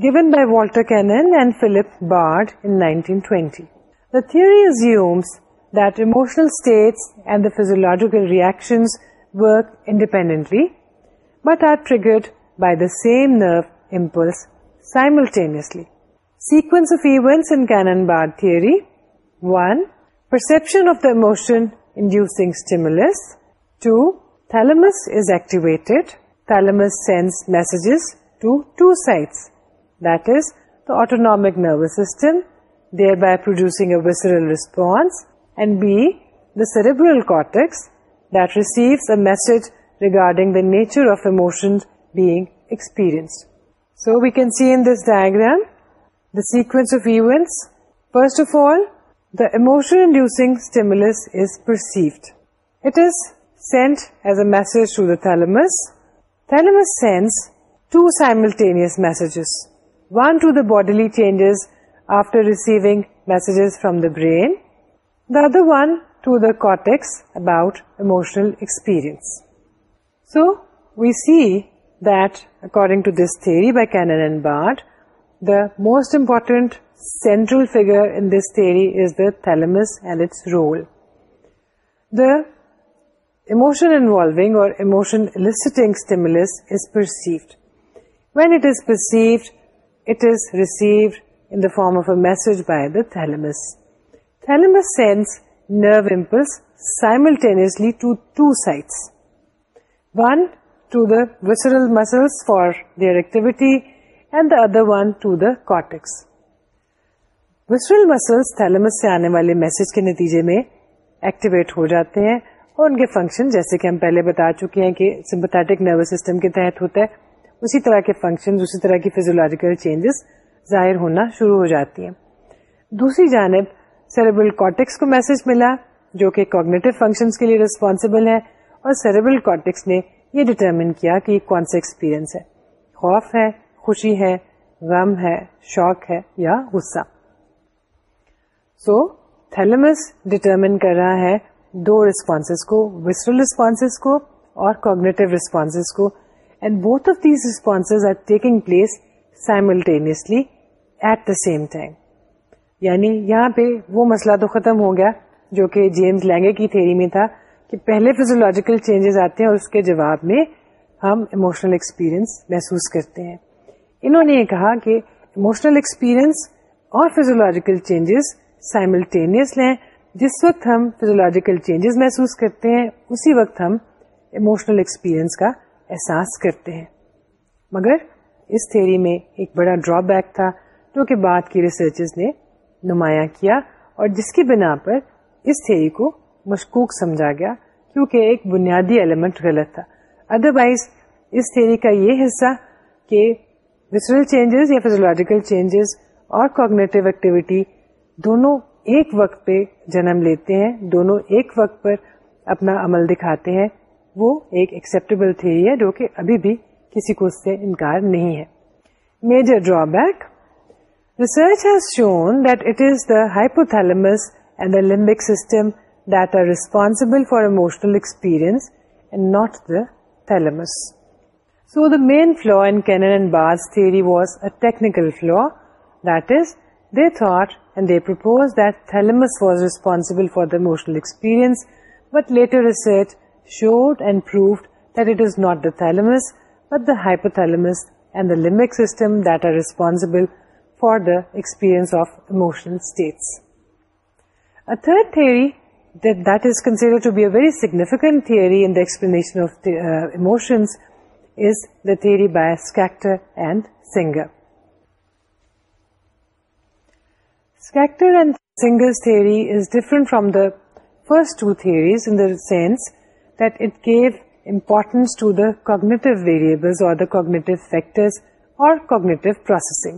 given by Walter Cannon and Philip Bard in 1920. The theory assumes that emotional states and the physiological reactions work independently, but are triggered by the same nerve impulse simultaneously. Sequence of events in Cannon-Bard theory: 1. Perception of the emotion-inducing stimulus. 2. Thalamus is activated. Thalamus sends messages to two sites, that is, the autonomic nervous system, thereby producing a visceral response, and B, the cerebral cortex, that receives a message regarding the nature of emotions being experienced. So we can see in this diagram the sequence of events. First of all, the emotion-inducing stimulus is perceived. It is sent as a message to the thalamus. Thalamus sends two simultaneous messages, one to the bodily changes after receiving messages from the brain, the other one to the cortex about emotional experience. So, we see that according to this theory by Cannon and Bard, the most important central figure in this theory is the thalamus and its role. The emotion involving اور emotion eliciting when it is perceived it received in the form of a message by Das thus sense nerve impulse simultaneously one to the visceral muscles for their activity and the other one to the cortex visceral muscles تھے آنے والے message کے نتیجے میں activate ہو جاتے ہیں اور ان کے فنکشن جیسے کہ ہم پہلے بتا چکے ہیں کہ سمپتھیٹک نروس سسٹم کے تحت ہوتا ہے اسی اسی طرح کے فنکشن طرح کی فیزولوجیکل چینجز ظاہر ہونا شروع ہو جاتی ہیں دوسری جانب سیریبل کارٹیکس کو میسج ملا جو کہ کوگنیٹو فنکشن کے لیے ریسپانسبل ہے اور سیریبل کارٹیکس نے یہ ڈٹرمن کیا کہ کون سا ایکسپیرئنس ہے خوف ہے خوشی ہے غم ہے شوق ہے یا غصہ سو تھیلمس ڈٹرمن کر رہا ہے دو ریسپانسز کو وسٹرل ریسپانسز کو اور کوگنیٹو ریسپانس کو and both of these responses are taking place simultaneously at the same time یعنی یہاں پہ وہ مسئلہ تو ختم ہو گیا جو کہ جیمز لینگے کی تھیری میں تھا کہ پہلے فیزولوجیکل چینجز آتے ہیں اور اس کے جواب میں ہم اموشنل ایکسپیرئنس محسوس کرتے ہیں انہوں نے یہ کہا کہ اموشنل ایکسپیرئنس اور فیزولوجیکل چینجز سائملٹینئس ہیں جس وقت ہم فیزولوجیکل چینجز محسوس کرتے ہیں اسی وقت ہم اموشنل ایکسپیرئنس کا احساس کرتے ہیں مگر اس تھیری میں ایک بڑا ڈرا بیک تھا جو کہ بعد کی ریسرچز نے نمایاں کیا اور جس کی بنا پر اس تھیری کو مشکوک سمجھا گیا کیونکہ ایک بنیادی ایلیمنٹ غلط تھا ادروائز اس تھیری کا یہ حصہ کہ وسرل چینجز یا فیزولوجیکل چینجز اور کوگنیٹو ایکٹیویٹی دونوں ایک وقت پہ جنم لیتے ہیں دونوں ایک وقت پر اپنا عمل دکھاتے ہیں وہ ایک اکسپٹیبل تھیری ہے جو کہ ابھی بھی کسی کو اس سے انکار نہیں ہے major drawback research has shown that it is the and the limbic system that are responsible for emotional experience and not the thalamus so the main flaw in Cannon and باز theory was a technical flaw that is they thought and they proposed that thalamus was responsible for the emotional experience, but later research showed and proved that it is not the thalamus, but the hypothalamus and the limbic system that are responsible for the experience of emotional states. A third theory that is considered to be a very significant theory in the explanation of uh, emotions is the theory by Schacter and Singer. and Singer's theory is different from the first two theories in the sense that it gave importance to the cognitive variables or the cognitive factors اور cognitive processing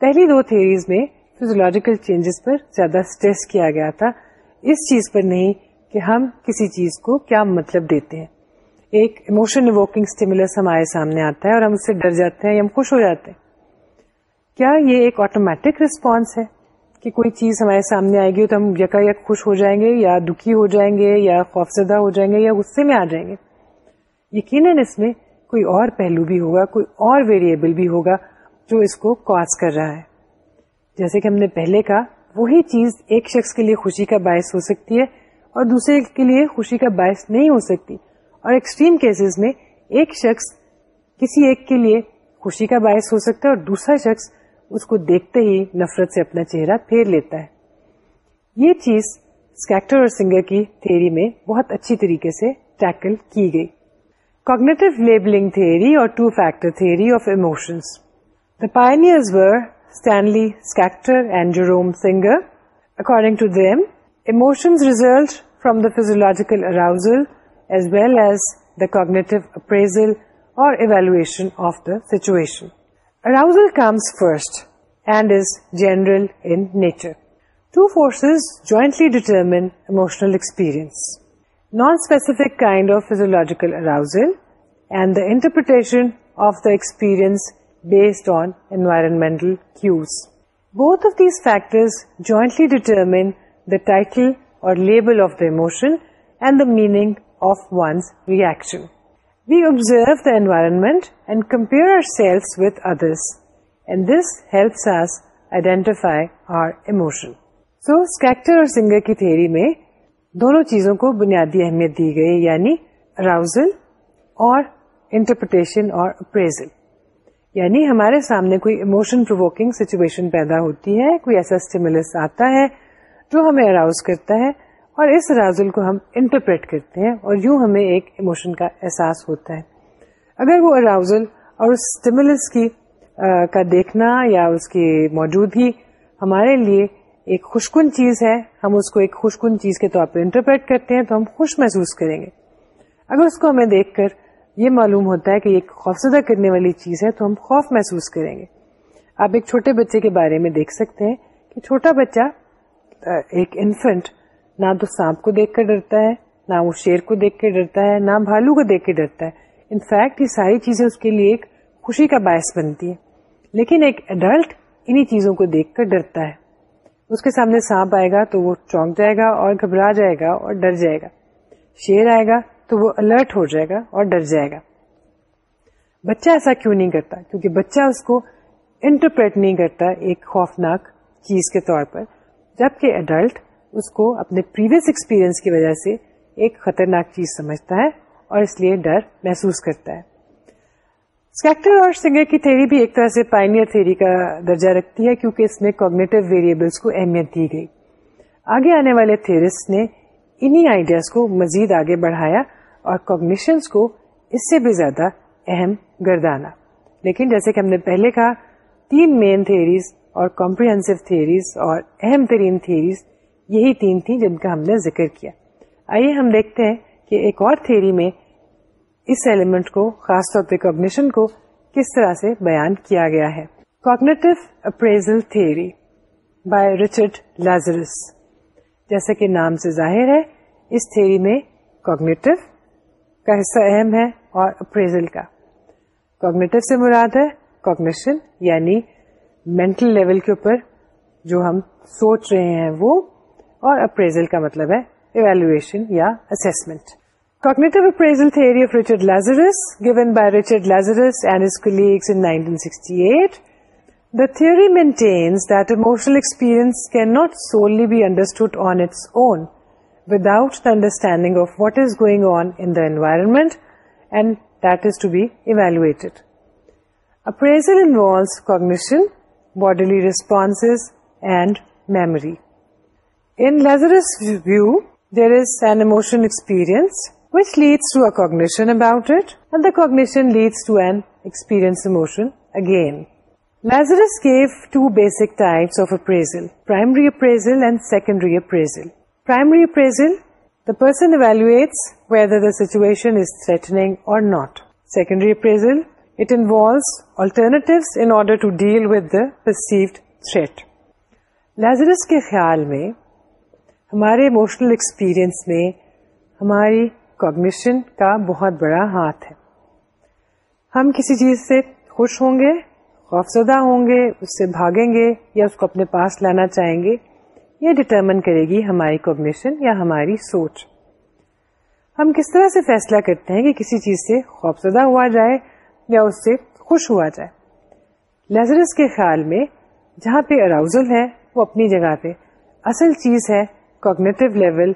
پہلی دو theories میں physiological changes پر زیادہ stress کیا گیا تھا اس چیز پر نہیں کہ ہم کسی چیز کو کیا مطلب دیتے ہیں ایک ایموشن اوکنگ اسٹیمولس ہمارے سامنے آتا ہے اور ہم اس سے ڈر جاتے ہیں ہم خوش ہو جاتے ہیں کیا یہ ایک آٹومیٹک ریسپانس ہے کہ کوئی چیز ہمارے سامنے آئے گی تو ہم یکا یک خوش ہو جائیں گے یا دکھی ہو جائیں گے یا خوفزدہ ہو جائیں گے یا غصے میں آ جائیں گے یقیناً اس میں کوئی اور پہلو بھی ہوگا کوئی اور ویریبل بھی ہوگا جو اس کو کاز کر رہا ہے جیسے کہ ہم نے پہلے کہا وہی چیز ایک شخص کے لیے خوشی کا باعث ہو سکتی ہے اور دوسرے کے لیے خوشی کا باعث نہیں ہو سکتی اور ایکسٹریم کیسز میں ایک شخص کسی ایک کے لیے خوشی کا باعث ہو سکتا ہے اور دوسرا شخص اس کو دیکھتے ہی نفرت سے اپنا چہرہ پھیر لیتا ہے یہ چیز اسکیکٹر اور سنگر کی تھیری میں بہت اچھی طریقے سے ٹیکل کی گئی کوگنیٹو لیبلنگ تھیری اور two factor of the were Stanley Schachter and Jerome Singer according to them emotions result from the physiological arousal as well as the cognitive appraisal اور evaluation of the situation Arousal comes first and is general in nature. Two forces jointly determine emotional experience: non-specific kind of physiological arousal and the interpretation of the experience based on environmental cues. Both of these factors jointly determine the title or label of the emotion and the meaning of one's reaction. We observe the environment and compare so Schachter اور Singer کی theory میں دونوں چیزوں کو بنیادی اہمیت دی گئی یعنی اراؤزل اور انٹرپرٹیشن اور اپریزل یعنی ہمارے سامنے کوئی اموشن پروکنگ سچویشن پیدا ہوتی ہے کوئی ایسا آتا ہے تو ہمیں اراؤز کرتا ہے اور اس رازل کو ہم انٹرپریٹ کرتے ہیں اور یوں ہمیں ایک ایموشن کا احساس ہوتا ہے اگر وہ اراؤزل اور کی کا دیکھنا یا اس کی موجودگی ہمارے لیے ایک خوشکن چیز ہے ہم اس کو ایک خوشکن چیز کے طور پر انٹرپریٹ کرتے ہیں تو ہم خوش محسوس کریں گے اگر اس کو ہمیں دیکھ کر یہ معلوم ہوتا ہے کہ ایک خوفزدہ کرنے والی چیز ہے تو ہم خوف محسوس کریں گے آپ ایک چھوٹے بچے کے بارے میں دیکھ سکتے ہیں کہ چھوٹا بچہ ایک انفنٹ نہ تو سانپ کو دیکھ کر ڈرتا ہے نہ وہ شیر کو دیکھ کے ڈرتا ہے نہ بھالو کو دیکھ کے ڈرتا ہے ان فیکٹ یہ ساری چیزیں اس کے لیے ایک خوشی کا باعث بنتی ہے لیکن ایک چیزوں کو دیکھ کر ڈرتا ہے اس کے سامنے سانپ آئے گا تو وہ چونک جائے گا اور گھبرا جائے گا اور ڈر جائے گا شیر آئے گا تو وہ الرٹ ہو جائے گا اور ڈر جائے گا بچہ ایسا کیوں نہیں کرتا کیونکہ بچہ اس کو انٹرپریٹ نہیں کرتا ایک خوفناک چیز کے طور پر جبکہ اڈلٹ اس کو اپنے پریویس ایکسپیرئنس کی وجہ سے ایک خطرناک چیز سمجھتا ہے اور اس لیے ڈر محسوس کرتا ہے اسکیکٹر اور سنگر کی تھیری بھی ایک طرح سے پائنیئر تھیری کا درجہ رکھتی ہے کیونکہ اس میں کوگنیٹو ویریبلس کو اہمیت دی گئی آگے آنے والے تھور نے انہیں آئیڈیاز کو مزید آگے بڑھایا اور کوگنیشنس کو اس سے بھی زیادہ اہم گردانا لیکن جیسے کہ ہم نے پہلے کہا تین مین تھیریز اور کمپریہنسو تھیریز اور اہم ترین تھیریز یہی تین تھیں جن کا ہم نے ذکر کیا آئیے ہم دیکھتے ہیں کہ ایک اور تھیری میں اس ایلیمنٹ کو خاص طور پہ کوگنیشن کو کس طرح سے بیان کیا گیا ہے cognitive appraisal theory by Richard Lazarus جیسا کہ نام سے ظاہر ہے اس تھیری میں کوگنیٹو کا حصہ اہم ہے اور اپریزل کا کوگنیٹو سے مراد ہے کوگنیشن یعنی مینٹل لیول کے اوپر جو ہم سوچ رہے ہیں وہ اور اپریزل کا مطلب ہے ایویلویشن یا assessment cognitive appraisal theory of Richard Lazarus given by Richard Lazarus and his colleagues in 1968 The theory maintains that emotional experience cannot solely be understood on its own without the understanding of what is going on in the environment and that is to be evaluated. Appraisal involves cognition, bodily responses and memory. Cognitions to experience again Lazarus gave two basic types of appraisal primary appraisal and secondary appraisal primary appraisal the person evaluate whether the situation is threatening or not secondary appraisal it involves alternate in order to deal with the threat Lazarus کے خیال میں ہمارے emotional experience میں ہماری cognition کا بہت بڑا ہاتھ ہے ہم کسی چیز سے خوش ہوں گے خوفزدہ ہوں گے اس سے بھاگیں گے یا اس کو اپنے پاس لانا چاہیں گے یہ ڈٹرمن کرے گی ہماری کوگنیشن یا ہماری سوچ ہم کس طرح سے فیصلہ کرتے ہیں کہ کسی چیز سے خوفزدہ ہوا جائے یا اس سے خوش ہوا جائے لیزرس کے خیال میں جہاں پہ اراؤزل ہے وہ اپنی جگہ پہ اصل چیز ہے کوگنیٹو لیول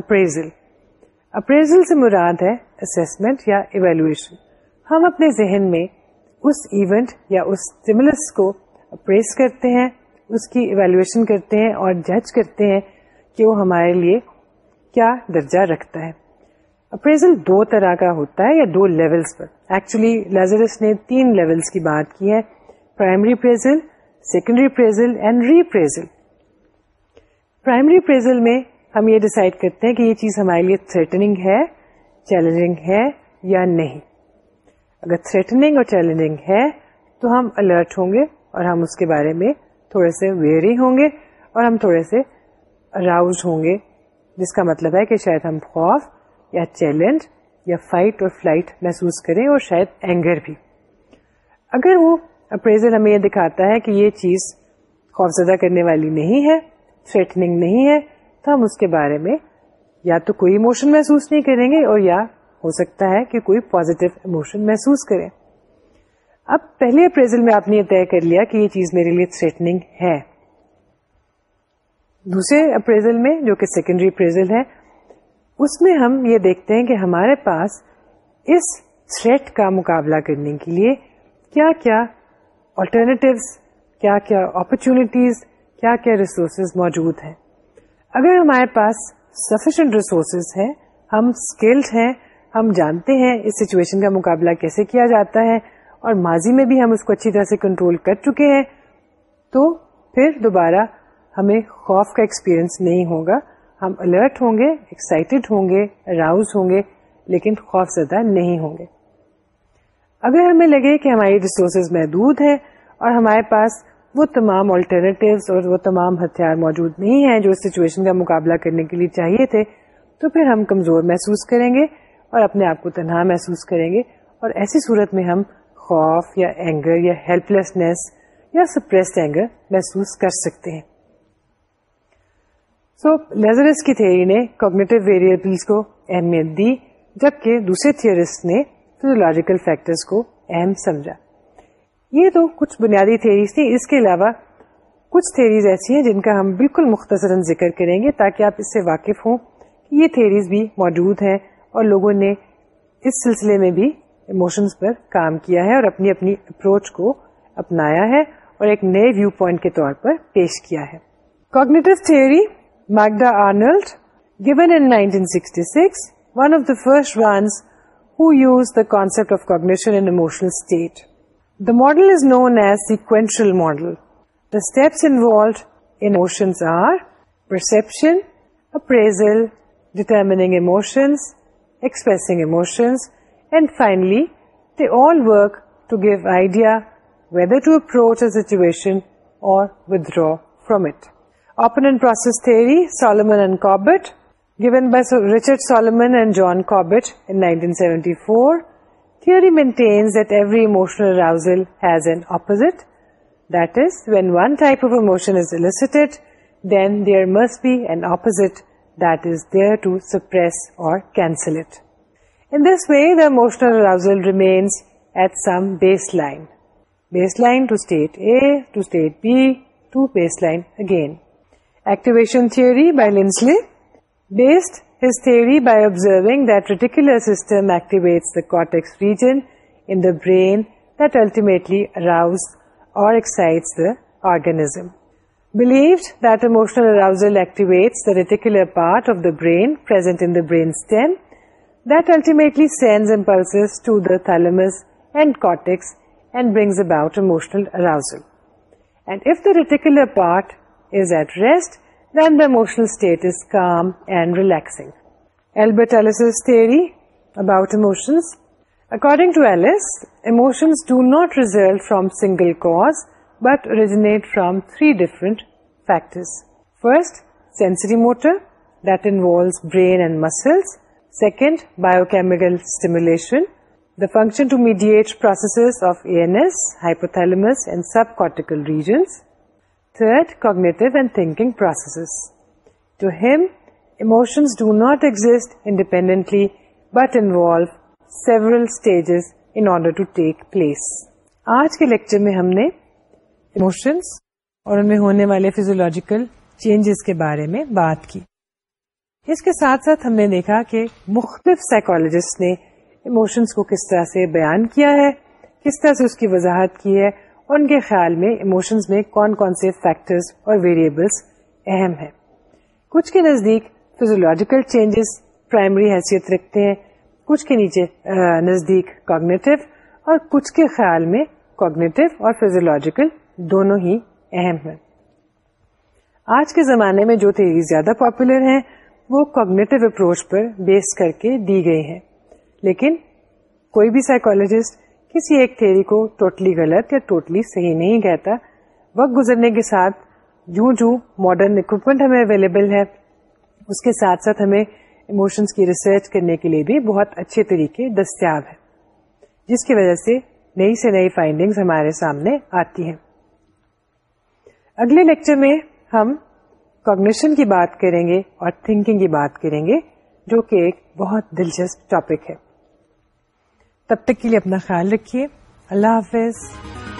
اپریزل اپریزل سے مراد ہے اسسمنٹ یا ایویلویشن ہم اپنے ذہن میں اس ایونٹ یا اس سملس کو اپریز کرتے ہیں اس کی ایویلویشن کرتے ہیں اور جج کرتے ہیں کہ وہ ہمارے لیے کیا درجہ رکھتا ہے اپریزل دو طرح کا ہوتا ہے یا دو لیولز پر ایکچولی لیزرس نے تین لیولز کی بات کی ہے primary appraisal secondary appraisal and reappraisal primary appraisal میں ہم یہ ڈسائڈ کرتے ہیں کہ یہ چیز ہمارے لیے تھریٹنگ ہے چیلنجنگ ہے یا نہیں اگر تھریٹنگ اور چیلنجنگ ہے تو ہم الرٹ ہوں گے اور ہم اس کے بارے میں تھوڑے سے ویری ہوں گے اور ہم تھوڑے سے اراؤز ہوں گے جس کا مطلب ہے کہ شاید ہم خوف یا چیلنج یا فائٹ اور فلائٹ محسوس کریں اور شاید اینگر بھی اگر وہ اپریزل ہمیں یہ دکھاتا ہے کہ یہ چیز خوفزدہ کرنے والی نہیں ہے تھریٹنگ نہیں ہے تو ہم اس کے بارے میں یا تو کوئی اموشن محسوس نہیں کریں گے اور یا ہو سکتا ہے کہ کوئی پوزیٹو اموشن محسوس کریں اب پہلے اپریزل میں آپ نے یہ طے کر لیا کہ یہ چیز میرے لیے تھریٹنگ ہے دوسرے اپریزل میں جو کہ سیکنڈری اپریزل ہے اس میں ہم یہ دیکھتے ہیں کہ ہمارے پاس اس تھریٹ کا مقابلہ کرنے کے لیے کیا کیا آلٹرنیٹیوس کیا کیا اپرچونیٹیز کیا کیا ریسورسز موجود ہیں اگر ہمارے پاس سفیشنٹ ریسورسز ہیں ہم اسکلڈ ہیں ہم جانتے ہیں اس سچویشن کا مقابلہ کیسے کیا جاتا ہے اور ماضی میں بھی ہم اس کو اچھی طرح سے کنٹرول کر چکے ہیں تو پھر دوبارہ ہمیں خوف کا ایکسپیرئنس نہیں ہوگا ہم الرٹ ہوں گے ایکسائٹیڈ ہوں گے اراؤز ہوں گے لیکن خوف زدہ نہیں ہوں گے اگر ہمیں لگے کہ ہماری ریسورسز محدود ہیں اور ہمارے پاس وہ تمام آلٹرنیٹیوز اور وہ تمام ہتھیار موجود نہیں ہیں جو اس سچویشن کا مقابلہ کرنے کے لیے چاہیے تھے تو پھر ہم کمزور محسوس کریں گے اور اپنے آپ کو تنہا محسوس کریں گے اور ایسی صورت میں ہم خوف یا اینگر یا ہیلپ لیسنس یا سپریسڈ اینگر محسوس کر سکتے ہیں سو لیزرس کی تھیئری نے کوگنیٹو ویریبلس کو اہمیت دی جبکہ دوسرے تھیئرسٹ نے فیزولوجیکل فیکٹرز فیکٹرس کو اہم سمجھا یہ تو کچھ بنیادی تھیریز تھی اس کے علاوہ کچھ تھیریز ایسی ہیں جن کا ہم بالکل مختصرا ذکر کریں گے تاکہ آپ اس سے واقف ہوں کہ یہ تھیریز بھی موجود ہیں اور لوگوں نے اس سلسلے میں بھی ایموشنز پر کام کیا ہے اور اپنی اپنی اپروچ کو اپنایا ہے اور ایک نئے ویو پوائنٹ کے طور پر پیش کیا ہے cognitive theory Magda Arnold given in 1966 sixty six one of the first ones who use the concept of cognition emotional state The model is known as sequential model. The steps involved in emotions are perception, appraisal, determining emotions, expressing emotions, and finally, they all work to give idea whether to approach a situation or withdraw from it. Opponent process theory, Solomon and Cobbett, given by Richard Solomon and John Cobbett in 1974. Theory maintains that every emotional arousal has an opposite. That is, when one type of emotion is elicited, then there must be an opposite that is there to suppress or cancel it. In this way, the emotional arousal remains at some baseline. Baseline to state A, to state B, to baseline again. Activation theory by Lindsley, based his theory by observing that reticular system activates the cortex region in the brain that ultimately arouses or excites the organism. Believed that emotional arousal activates the reticular part of the brain present in the brain stem that ultimately sends impulses to the thalamus and cortex and brings about emotional arousal. And if the reticular part is at rest, then the emotional state is calm and relaxing. Albert Ellis's theory about emotions. According to Ellis, emotions do not result from single cause but originate from three different factors. First, sensorimotor, that involves brain and muscles. Second, biochemical stimulation, the function to mediate processes of ANS, hypothalamus and subcortical regions. Third cognitively but involve several to take place آج کے lecture میں ہم نے emotions اور ان میں ہونے والے physiological changes کے بارے میں بات کی اس کے ساتھ ساتھ ہم نے دیکھا کہ مختلف سائکالوجیسٹ نے اموشنس کو کس طرح سے بیان کیا ہے کس طرح سے اس کی وضاحت کی ہے ان کے خیال میں ایموشنز میں کون کون سے فیکٹرز اور ویریبلس اہم ہیں کچھ کے نزدیک فیزولوجیکل چینجز پرائمری حیثیت رکھتے ہیں کچھ کے نیچے نزدیک کاگنیٹو اور کچھ کے خیال میں کوگنیٹو اور فیزولوجیکل دونوں ہی اہم ہیں آج کے زمانے میں جو تیری زیادہ پاپولر ہیں وہ کوگنیٹو اپروچ پر بیس کر کے دی گئی ہیں لیکن کوئی بھی سائیکولوجسٹ کسی ایک تھیری کو ٹوٹلی غلط یا ٹوٹلی صحیح نہیں کہتا وقت گزرنے کے ساتھ جو ماڈرن اکوپمنٹ ہمیں اویلیبل ہے اس کے ساتھ ساتھ ہمیں کی ریسرچ کرنے کے لیے بھی بہت اچھے طریقے دستیاب ہے جس کی وجہ سے نئی سے نئی فائنڈنگز ہمارے سامنے آتی ہیں اگلے لیکچر میں ہم کوگنیشن کی بات کریں گے اور تھنکنگ کی بات کریں گے جو کہ ایک بہت دلچسپ ٹاپک ہے تب تک کے لیے اپنا خیال رکھیے اللہ حافظ